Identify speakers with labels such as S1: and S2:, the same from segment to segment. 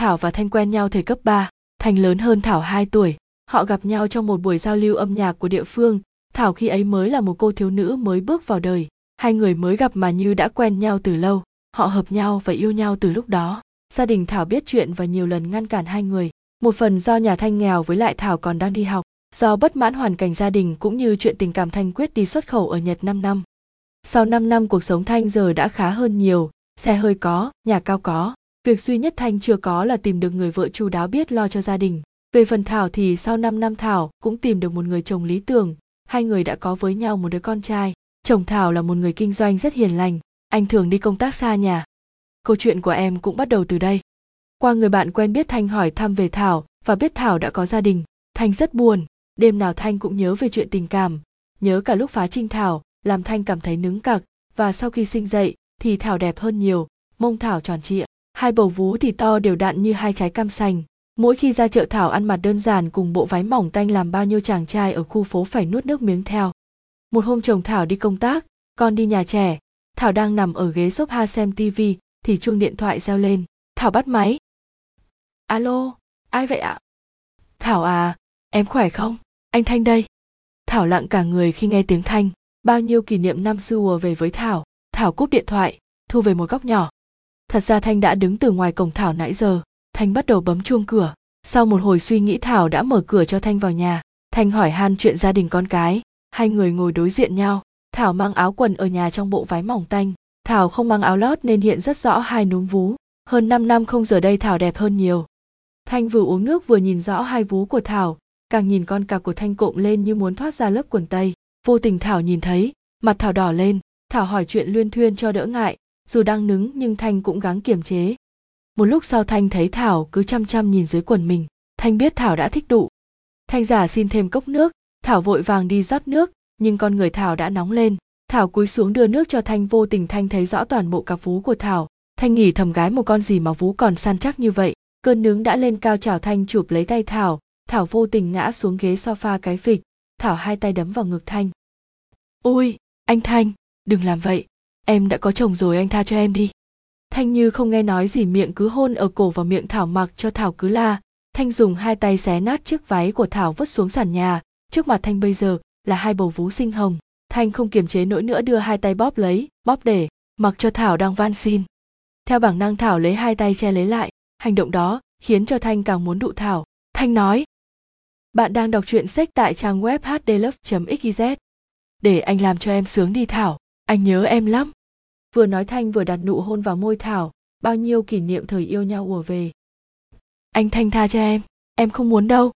S1: Thảo và Thanh quen nhau thời cấp 3, Thanh lớn hơn Thảo 2 tuổi. Họ gặp nhau trong một buổi giao lưu âm nhạc của địa phương. Thảo khi ấy mới là một cô thiếu nữ mới bước vào đời. Hai người mới gặp mà như đã quen nhau từ lâu. Họ hợp nhau và yêu nhau từ lúc đó. Gia đình Thảo biết chuyện và nhiều lần ngăn cản hai người. Một phần do nhà Thanh nghèo với lại Thảo còn đang đi học. Do bất mãn hoàn cảnh gia đình cũng như chuyện tình cảm Thanh quyết đi xuất khẩu ở Nhật 5 năm. Sau 5 năm cuộc sống Thanh giờ đã khá hơn nhiều, xe hơi có, nhà cao có. Việc duy nhất Thanh chưa có là tìm được người vợ chu đáo biết lo cho gia đình. Về phần Thảo thì sau 5 năm Thảo cũng tìm được một người chồng lý tưởng, hai người đã có với nhau một đứa con trai. Chồng Thảo là một người kinh doanh rất hiền lành, anh thường đi công tác xa nhà. Câu chuyện của em cũng bắt đầu từ đây. Qua người bạn quen biết Thanh hỏi thăm về Thảo và biết Thảo đã có gia đình, Thanh rất buồn, đêm nào Thanh cũng nhớ về chuyện tình cảm, nhớ cả lúc phá trinh Thảo, làm Thanh cảm thấy nứng cặc, và sau khi sinh dậy thì Thảo đẹp hơn nhiều, mông Thảo tròn trịa, hai bầu vú thì to đều đặn như hai trái cam sành. Mỗi khi ra chợ Thảo ăn mặc đơn giản cùng bộ váy mỏng tanh làm bao nhiêu chàng trai ở khu phố phải nuốt nước miếng theo. Một hôm chồng Thảo đi công tác, con đi nhà trẻ, Thảo đang nằm ở ghế sofa xem tivi thì chuông điện thoại reo lên. Thảo bắt máy. Alo, ai vậy ạ? Thảo à, em khỏe không? Anh Thanh đây. Thảo lặng cả người khi nghe tiếng Thanh. Bao nhiêu kỷ niệm năm xưa về với Thảo. Thảo cúp điện thoại, thu về một góc nhỏ. Thật ra Thanh đã đứng từ ngoài cổng Thảo nãy giờ. Thanh bắt đầu bấm chuông cửa. Sau một hồi suy nghĩ Thảo đã mở cửa cho Thanh vào nhà. Thanh hỏi han chuyện gia đình con cái. Hai người ngồi đối diện nhau. Thảo mang áo quần ở nhà trong bộ váy mỏng tanh. Thảo không mang áo lót nên hiện rất rõ hai núm vú. Hơn 5 năm không giờ đây Thảo đẹp hơn nhiều. Thanh vừa uống nước vừa nhìn rõ hai vú của Thảo, càng nhìn con cà của Thanh cộm lên như muốn thoát ra lớp quần tây. Vô tình Thảo nhìn thấy, mặt Thảo đỏ lên, Thảo hỏi chuyện luyên thuyên cho đỡ ngại, dù đang nứng nhưng Thanh cũng gắng kiềm chế. Một lúc sau Thanh thấy Thảo cứ chăm chăm nhìn dưới quần mình, Thanh biết Thảo đã thích đụ. Thanh giả xin thêm cốc nước, Thảo vội vàng đi rót nước, nhưng con người Thảo đã nóng lên. Thảo cúi xuống đưa nước cho Thanh vô tình Thanh thấy rõ toàn bộ cặp vú của Thảo. Thanh nghỉ thầm gái một con gì mà vú còn săn chắc như vậy. Cơn nướng đã lên cao chào Thanh chụp lấy tay Thảo, Thảo vô tình ngã xuống ghế sofa cái phịch, Thảo hai tay đấm vào ngực Thanh. Ôi, anh Thanh, đừng làm vậy, em đã có chồng rồi anh tha cho em đi. Thanh như không nghe nói gì miệng cứ hôn ở cổ và miệng Thảo mặc cho Thảo cứ la. Thanh dùng hai tay xé nát chiếc váy của Thảo vứt xuống sàn nhà, trước mặt Thanh bây giờ là hai bầu vú sinh hồng. Thanh không kiềm chế nỗi nữa đưa hai tay bóp lấy, bóp để, mặc cho Thảo đang van xin. Theo bản năng Thảo lấy hai tay che lấy lại, hành động đó khiến cho Thanh càng muốn đụ Thảo. Thanh nói, bạn đang đọc truyện sách tại trang web hdlove.xyz. Để anh làm cho em sướng đi Thảo, anh nhớ em lắm. Vừa nói Thanh vừa đặt nụ hôn vào môi Thảo, bao nhiêu kỷ niệm thời yêu nhau ùa về. Anh Thanh tha cho em, em không muốn đâu.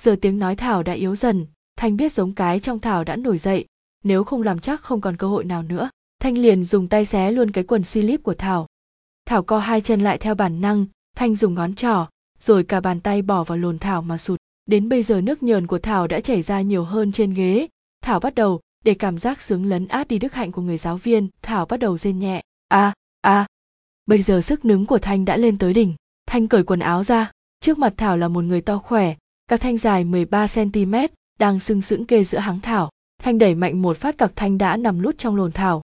S1: Giờ tiếng nói Thảo đã yếu dần, Thanh biết giống cái trong Thảo đã nổi dậy, nếu không làm chắc không còn cơ hội nào nữa. Thanh liền dùng tay xé luôn cái quần slip của Thảo. Thảo co hai chân lại theo bản năng, Thanh dùng ngón trỏ, rồi cả bàn tay bỏ vào lồn Thảo mà sụt. Đến bây giờ nước nhờn của Thảo đã chảy ra nhiều hơn trên ghế. Thảo bắt đầu, để cảm giác sướng lấn át đi đức hạnh của người giáo viên, Thảo bắt đầu rên nhẹ. a à, a à. Bây giờ sức nứng của Thanh đã lên tới đỉnh. Thanh cởi quần áo ra. Trước mặt Thảo là một người to khỏe, các thanh dài 13 cm, đang sưng sững kê giữa háng Thảo. Thanh đẩy mạnh một phát cặc Thanh đã nằm lút trong lồn Thảo.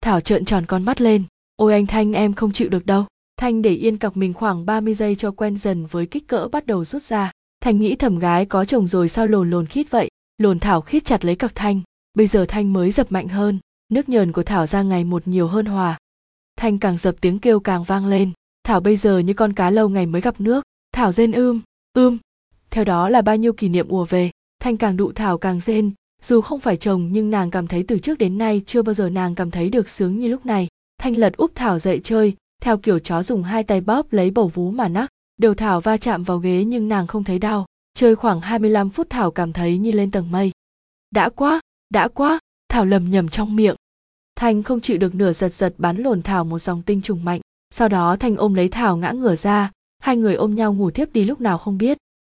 S1: Thảo trợn tròn con mắt lên. Ôi anh Thanh em không chịu được đâu. Thanh để yên cọc mình khoảng 30 giây cho quen dần với kích cỡ bắt đầu rút ra. Thanh nghĩ thầm gái có chồng rồi sao lồn lồn khít vậy. Lồn Thảo khít chặt lấy cặc Thanh. Bây giờ Thanh mới dập mạnh hơn. Nước nhờn của Thảo ra ngày một nhiều hơn hòa. Thanh càng dập tiếng kêu càng vang lên. Thảo bây giờ như con cá lâu ngày mới gặp nước. Thảo rên ưm, ưm. Theo đó là bao nhiêu kỷ niệm ùa về. Thanh càng đụ Thảo càng rên. Dù không phải chồng nhưng nàng cảm thấy từ trước đến nay chưa bao giờ nàng cảm thấy được sướng như lúc này. Thanh lật úp Thảo dậy chơi, theo kiểu chó dùng hai tay bóp lấy bầu vú mà nắc. Đầu Thảo va chạm vào ghế nhưng nàng không thấy đau. Chơi khoảng 25 phút Thảo cảm thấy như lên tầng mây. Đã quá, đã quá, Thảo lầm nhầm trong miệng. Thanh không chịu được nửa giật giật bắn lồn Thảo một dòng tinh trùng mạnh. Sau đó Thanh ôm lấy Thảo ngã ngửa ra, hai người ôm nhau ngủ thiếp đi lúc nào không biết.